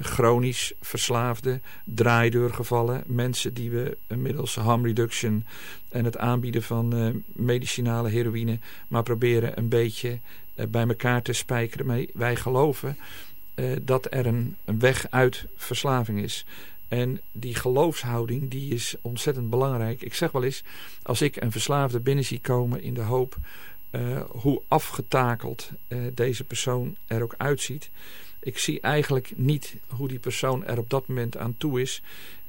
chronisch verslaafden, draaideurgevallen, mensen die we middels harm reduction en het aanbieden van medicinale heroïne maar proberen een beetje bij elkaar te spijkeren. wij geloven dat er een, weg uit verslaving is. En die geloofshouding die is ontzettend belangrijk. Ik zeg wel eens, als ik een verslaafde binnen zie komen in de hoop hoe afgetakeld deze persoon er ook uitziet. Ik zie eigenlijk niet hoe die persoon er op dat moment aan toe is.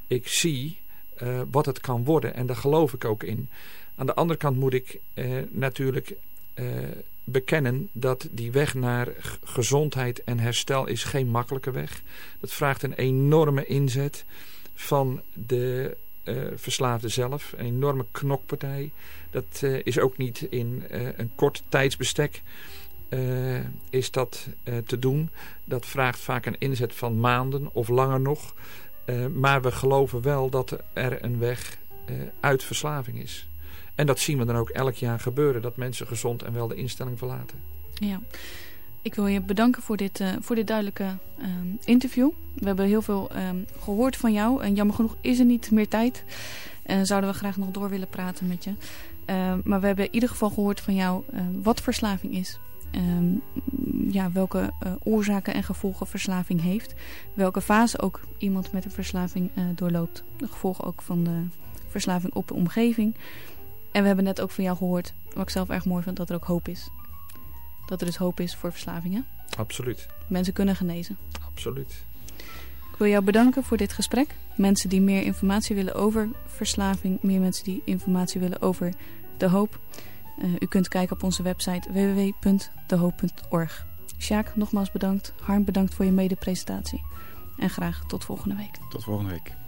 Ik zie uh, wat het kan worden en daar geloof ik ook in. Aan de andere kant moet ik natuurlijk bekennen dat die weg naar gezondheid en herstel is geen makkelijke weg. Dat vraagt een enorme inzet van de verslaafde zelf. Een enorme knokpartij. Dat is ook niet in een kort tijdsbestek is dat te doen. Dat vraagt vaak een inzet van maanden of langer nog. maar we geloven wel dat er een weg uit verslaving is. En dat zien we dan ook elk jaar gebeuren. Dat mensen gezond en wel de instelling verlaten. Ja. Ik wil je bedanken voor dit, voor dit duidelijke interview. We hebben heel veel uh, gehoord van jou. En jammer genoeg is er niet meer tijd. En zouden we graag nog door willen praten met je. Ehm, maar we hebben in ieder geval gehoord van jou ehm, wat verslaving is. Ehm, ja, welke uh, oorzaken en gevolgen verslaving heeft. Welke fase ook iemand met een verslaving uh, doorloopt. De gevolgen ook van de verslaving op de omgeving. En we hebben net ook van jou gehoord, wat ik zelf erg mooi vind, dat er ook hoop is. Dat er dus hoop is voor verslavingen. Absoluut. Mensen kunnen genezen. Absoluut. Ik wil jou bedanken voor dit gesprek. Mensen die meer informatie willen over verslaving, meer mensen die informatie willen over de hoop. Uh, u kunt kijken op onze website www.dehoop.org. Sjaak, nogmaals bedankt. Harm, bedankt voor je medepresentatie. En graag tot volgende week. Tot volgende week.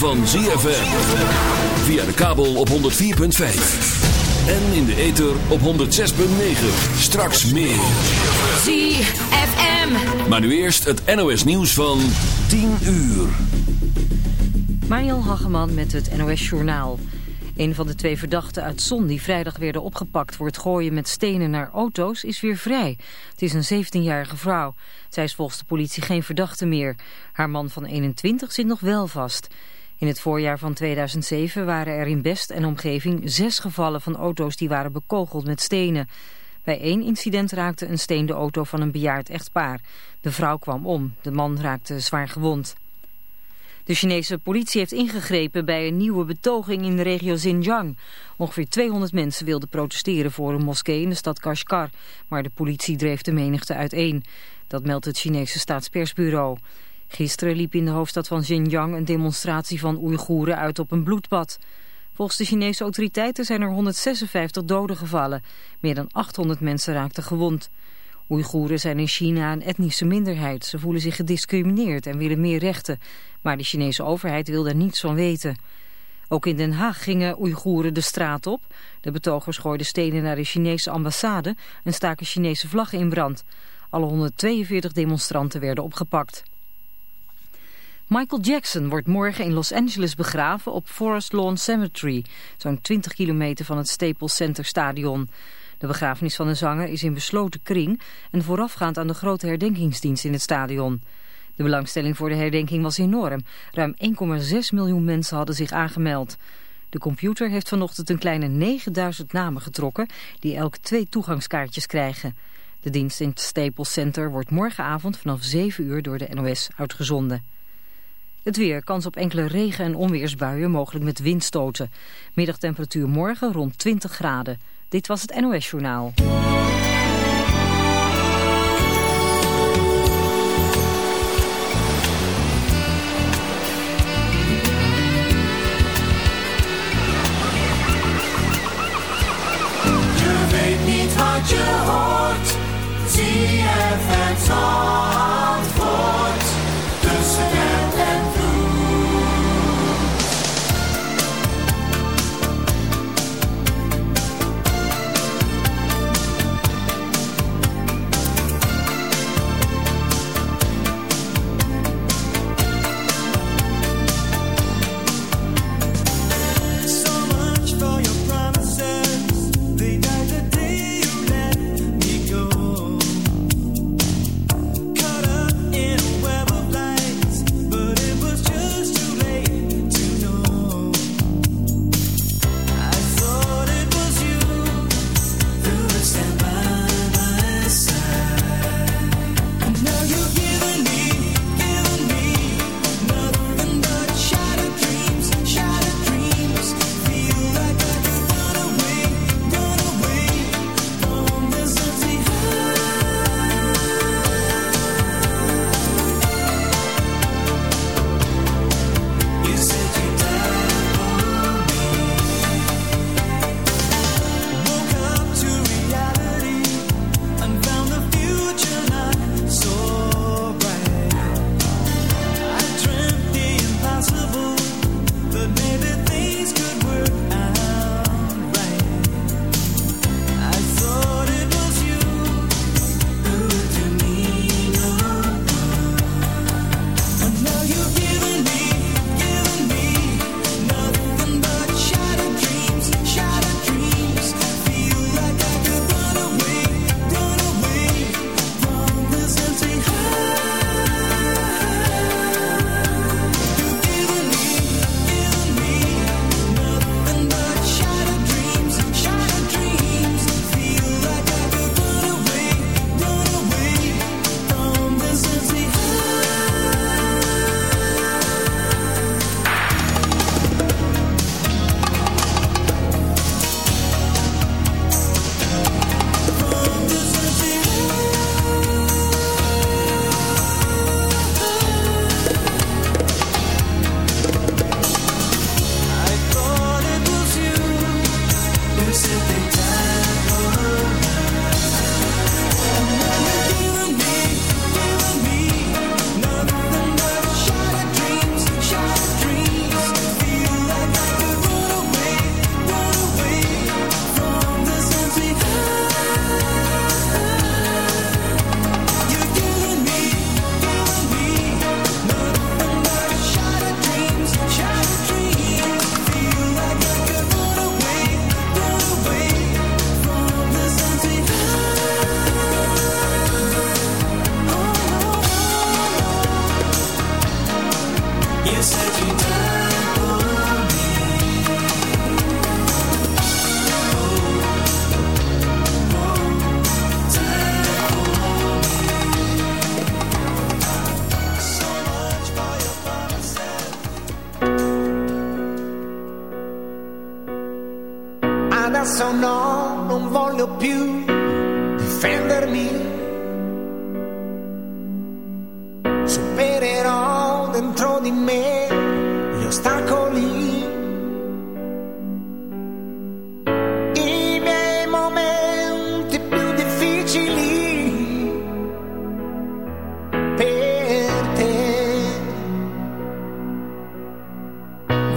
Van ZFM. Via de kabel op 104.5. En in de ether op 106.9. Straks meer. ZFM. Maar nu eerst het NOS nieuws van 10 uur. Mariel Hageman met het NOS Journaal. Een van de twee verdachten uit Zon die vrijdag werden opgepakt voor het gooien met stenen naar auto's is weer vrij. Het is een 17-jarige vrouw. Zij is volgens de politie geen verdachte meer. Haar man van 21 zit nog wel vast. In het voorjaar van 2007 waren er in Best en omgeving zes gevallen van auto's die waren bekogeld met stenen. Bij één incident raakte een steen de auto van een bejaard echtpaar. De vrouw kwam om, de man raakte zwaar gewond. De Chinese politie heeft ingegrepen bij een nieuwe betoging in de regio Xinjiang. Ongeveer 200 mensen wilden protesteren voor een moskee in de stad Kashgar, maar de politie dreef de menigte uiteen. Dat meldt het Chinese staatspersbureau. Gisteren liep in de hoofdstad van Xinjiang een demonstratie van Oeigoeren uit op een bloedbad. Volgens de Chinese autoriteiten zijn er 156 doden gevallen. Meer dan 800 mensen raakten gewond. Oeigoeren zijn in China een etnische minderheid. Ze voelen zich gediscrimineerd en willen meer rechten. Maar de Chinese overheid wil daar niets van weten. Ook in Den Haag gingen Oeigoeren de straat op. De betogers gooiden stenen naar de Chinese ambassade en staken Chinese vlaggen in brand. Alle 142 demonstranten werden opgepakt. Michael Jackson wordt morgen in Los Angeles begraven op Forest Lawn Cemetery, zo'n 20 kilometer van het Staples Center Stadion. De begrafenis van de zanger is in besloten kring en voorafgaand aan de grote herdenkingsdienst in het stadion. De belangstelling voor de herdenking was enorm. Ruim 1,6 miljoen mensen hadden zich aangemeld. De computer heeft vanochtend een kleine 9000 namen getrokken die elk twee toegangskaartjes krijgen. De dienst in het Staples Center wordt morgenavond vanaf 7 uur door de NOS uitgezonden. Het weer, kans op enkele regen- en onweersbuien, mogelijk met windstoten. Middagtemperatuur morgen rond 20 graden. Dit was het NOS Journaal. Je weet niet wat je hoort, zie het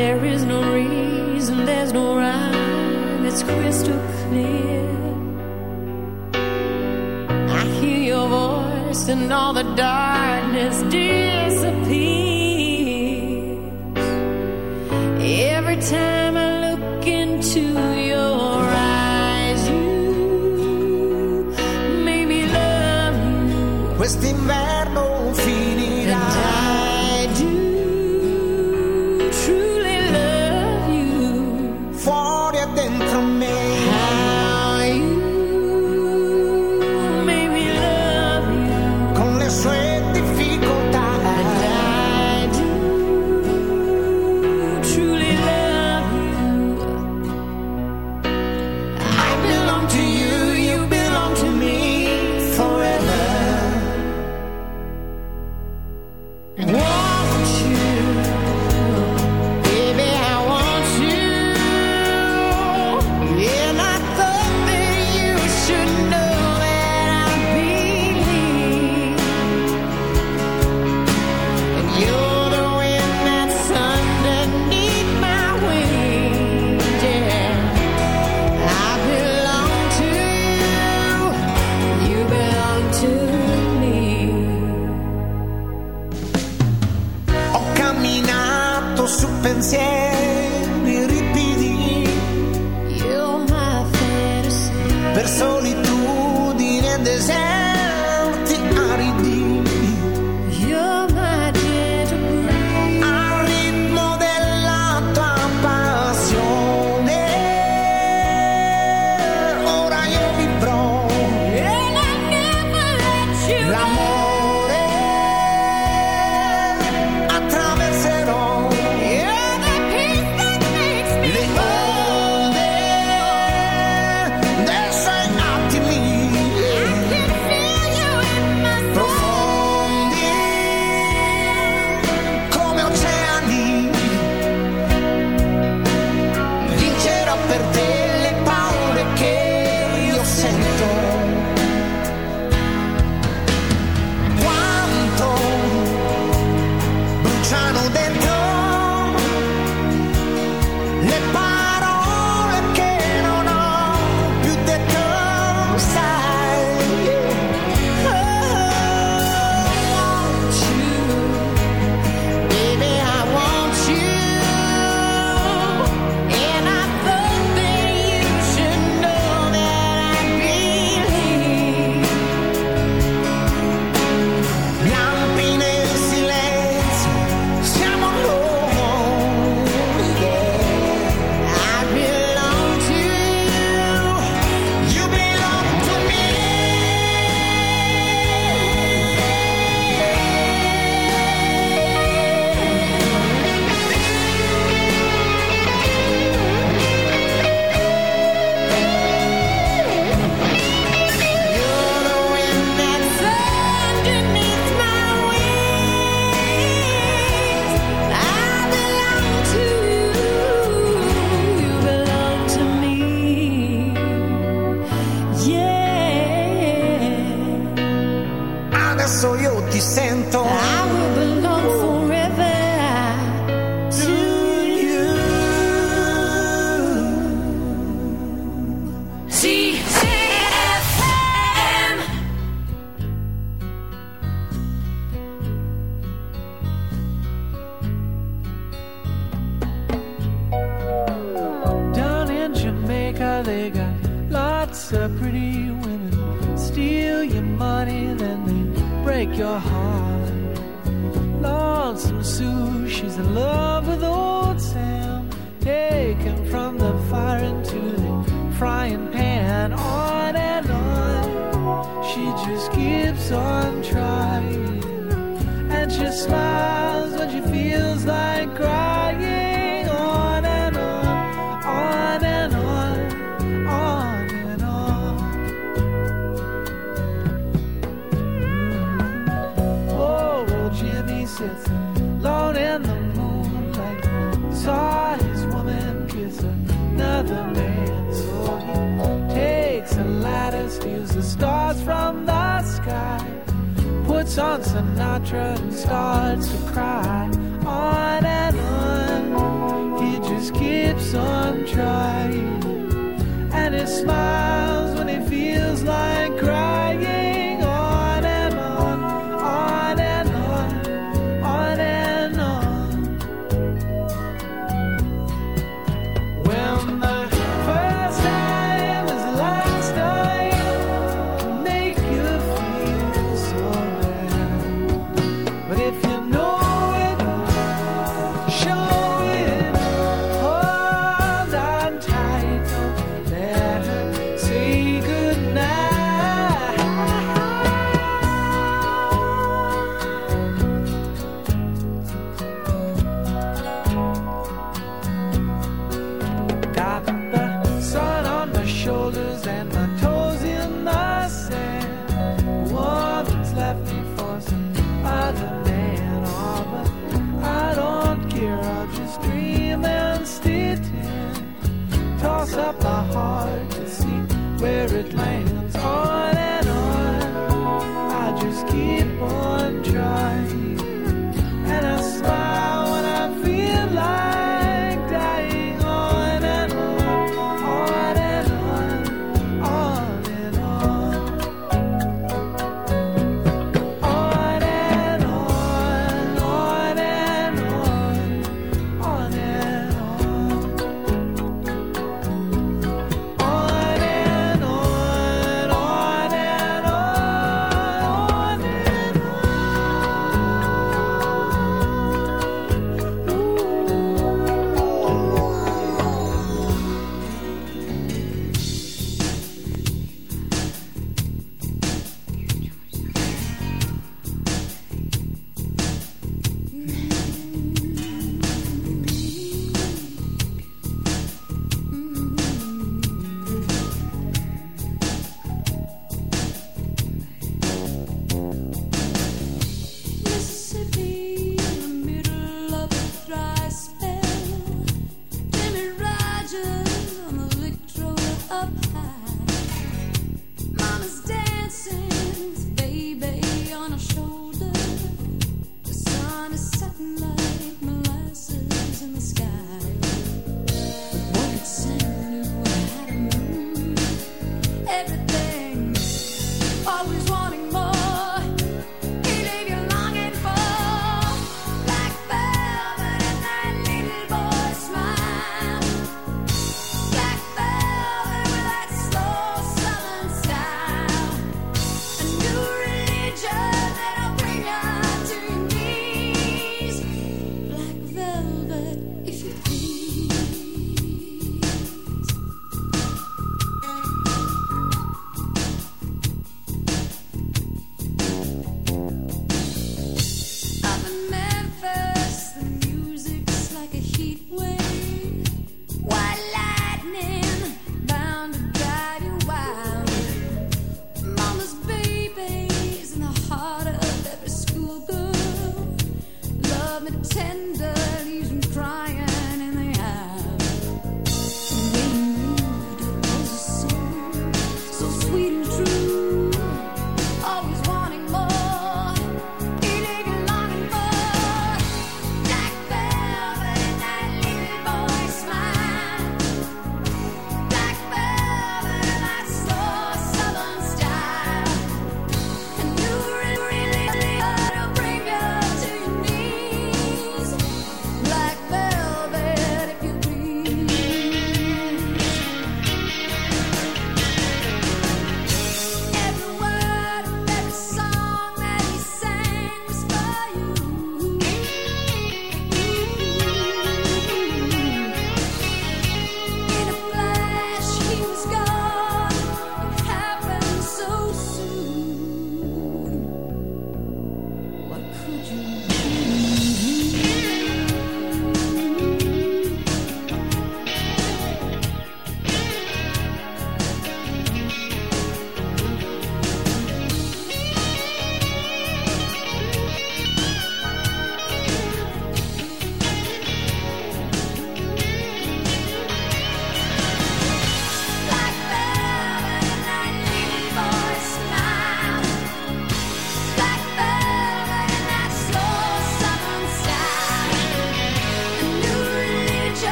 There is no reason, there's no rhyme, it's crystal clear. I hear your voice and all the darkness disappears. Every time I look into your eyes, you make me love you.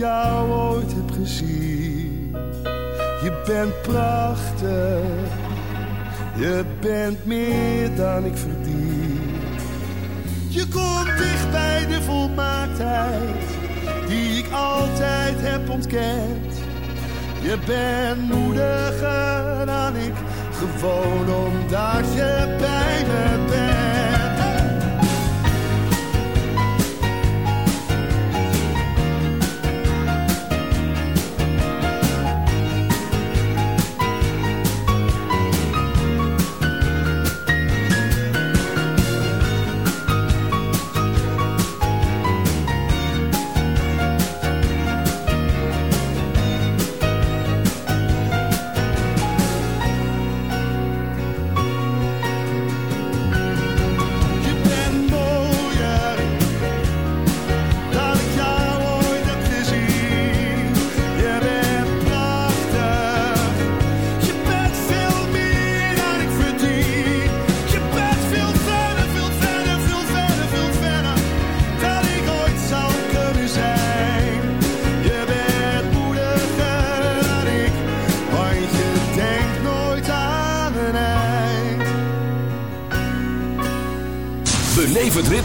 jou ooit heb gezien. Je bent prachtig, je bent meer dan ik verdien. Je komt dicht bij de volmaaktheid die ik altijd heb ontkend. Je bent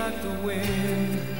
Like the wind.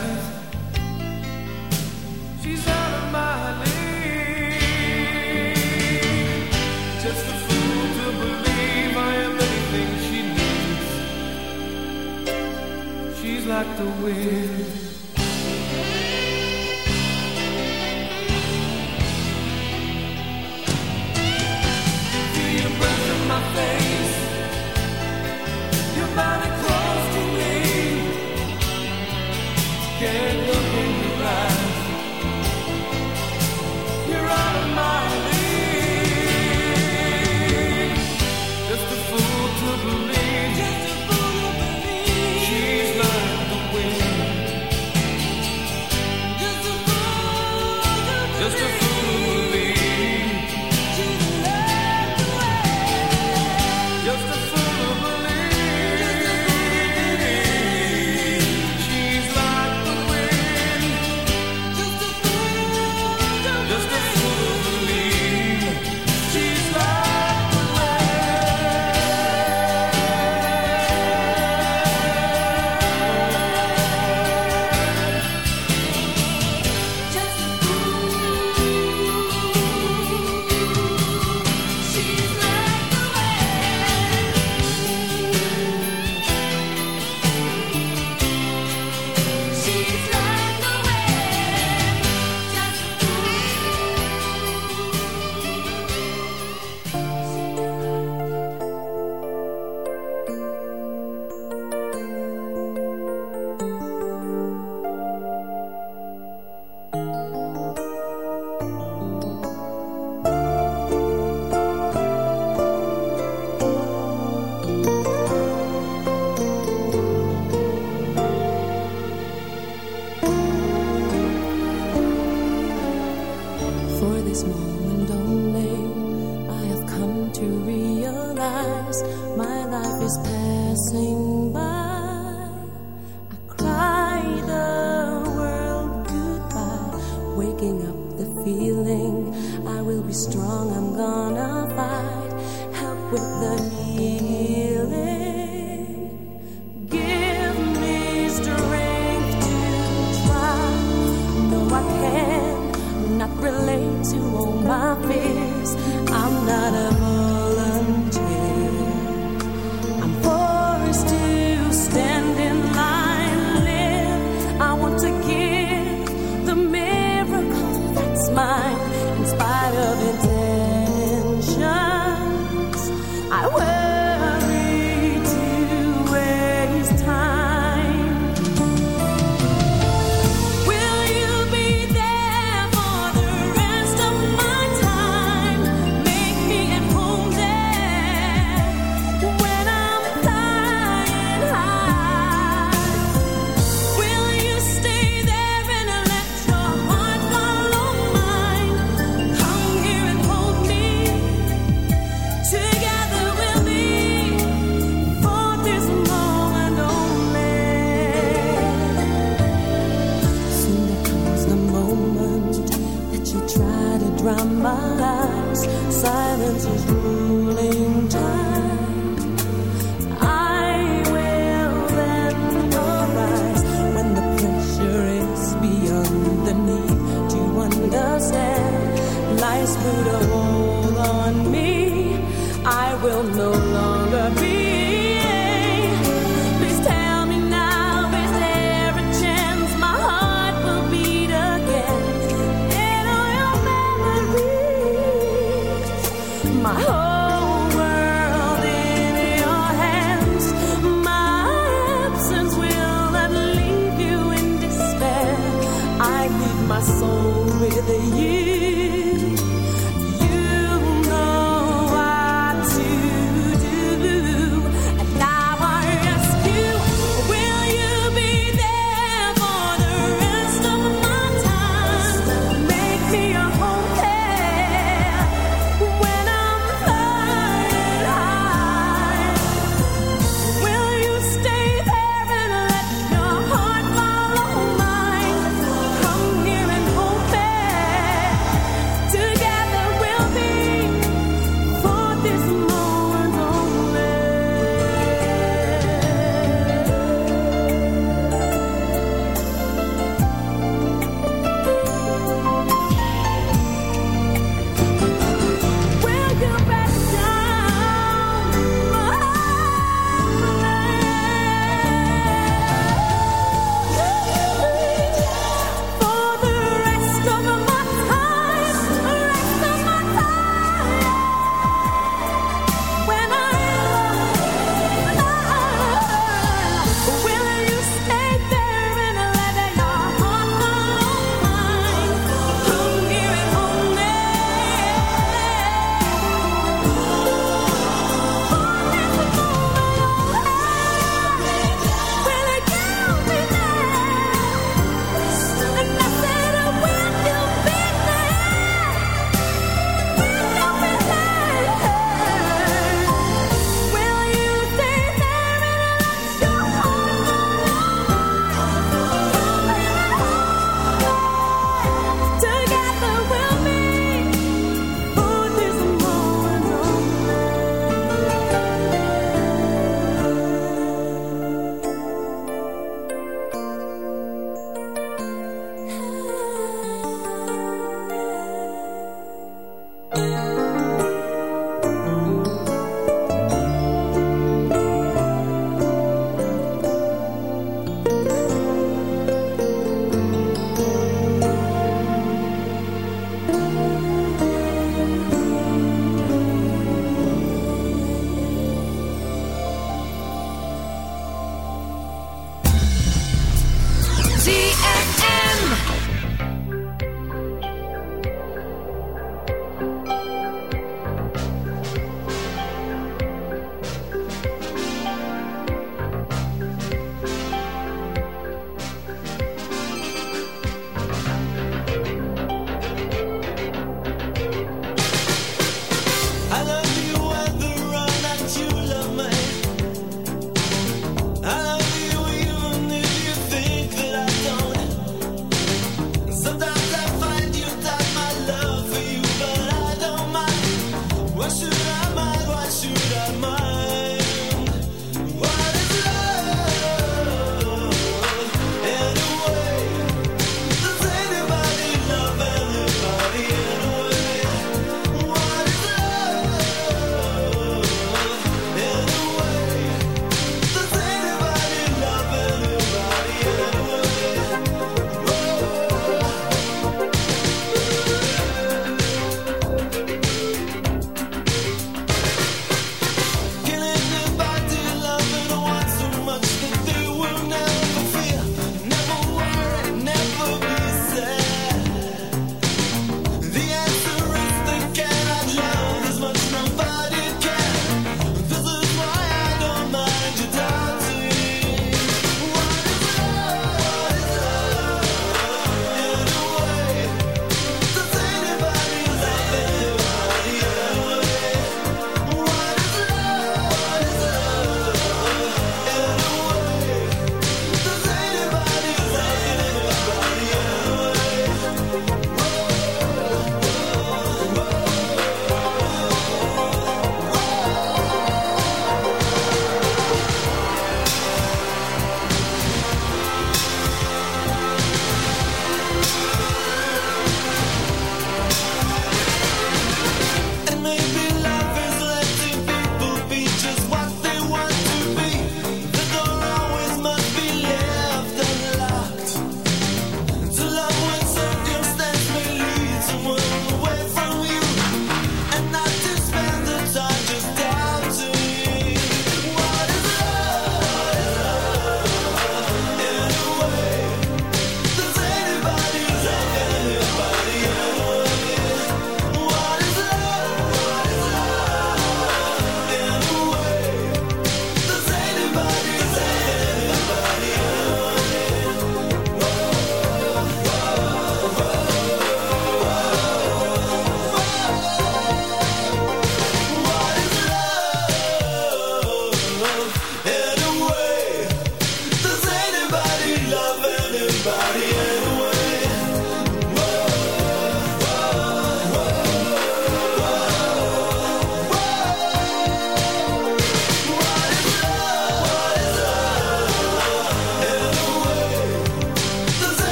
Like the wind. Feel your breath in my face.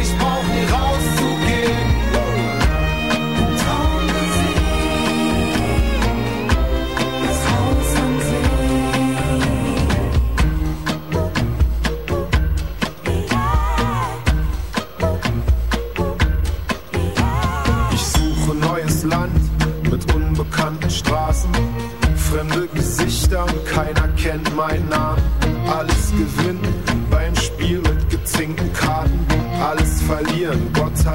Ich brauch nie rauszugehen. Das Haus am Ich suche neues Land mit unbekannten Straßen. Fremde Gesichter und keiner kennt meinen Namen. Alles gewinnen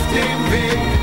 auf dem Weg.